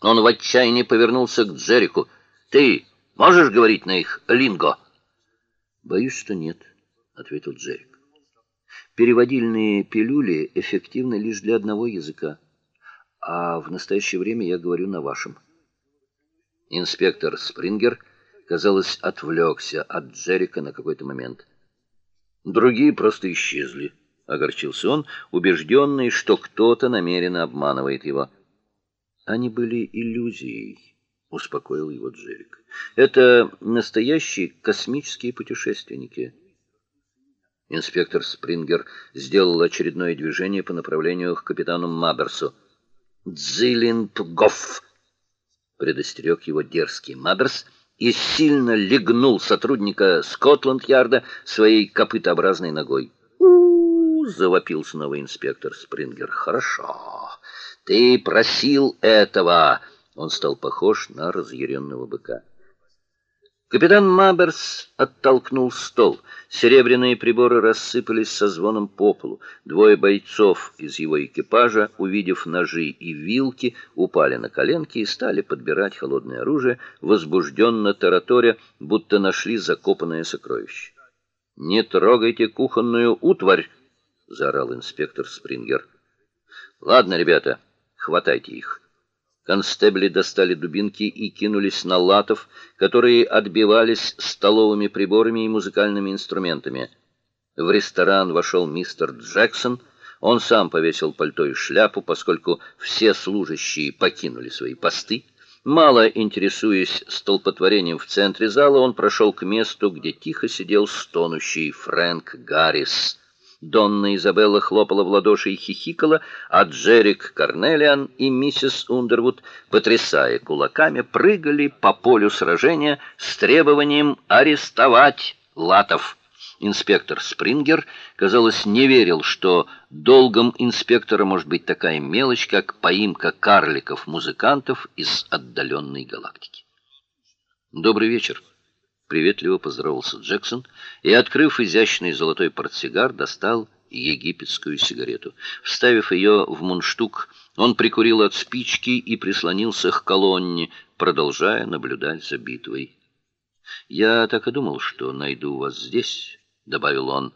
Он в отчаянии повернулся к Джерику. «Ты можешь говорить на их линго?» «Боюсь, что нет», — ответил Джерик. «Переводильные пилюли эффективны лишь для одного языка, а в настоящее время я говорю на вашем». Инспектор Спрингер, казалось, отвлекся от Джерика на какой-то момент. Другие просто исчезли, огорчился он, убежденный, что кто-то намеренно обманывает его. Они были иллюзией, успокоил его Джерик. Это настоящие космические путешественники. Инспектор Спрингер сделал очередное движение по направлению к капитану Маберсу. "Дзилинпгоф", предостерег его дерзкий Маберс и сильно легнул сотрудника Скотланд-Ярда своей копытообразной ногой. у, завопил снова инспектор Спрингер. «Хорошо. Ты просил этого!» Он стал похож на разъяренного быка. Капитан Маберс оттолкнул стол. Серебряные приборы рассыпались со звоном по полу. Двое бойцов из его экипажа, увидев ножи и вилки, упали на коленки и стали подбирать холодное оружие, возбужденно тараторя, будто нашли закопанное сокровище. "Не трогайте кухонную утварь", заорал инспектор Спрингер. "Ладно, ребята, хватайте их". Констебли достали дубинки и кинулись на латов, которые отбивались столовыми приборами и музыкальными инструментами. В ресторан вошел мистер Джексон. Он сам повесил пальто и шляпу, поскольку все служащие покинули свои посты. Мало интересуясь столпотворением в центре зала, он прошел к месту, где тихо сидел стонущий Фрэнк Гаррис. Донна Изабелла хлопала в ладоши и хихикала, а Джерик Карнелиан и миссис Ундервуд, потрясая кулаками, прыгали по полю сражения с требованием арестовать латов. Инспектор Спрингер, казалось, не верил, что долгом инспектора может быть такая мелочь, как поимка карликов-музыкантов из отдаленной галактики. Добрый вечер приветливо поздоровался Джексон и, открыв изящный золотой портсигар, достал египетскую сигарету. Вставив ее в мундштук, он прикурил от спички и прислонился к колонне, продолжая наблюдать за битвой. Я так и думал, что найду вас здесь, добавил он.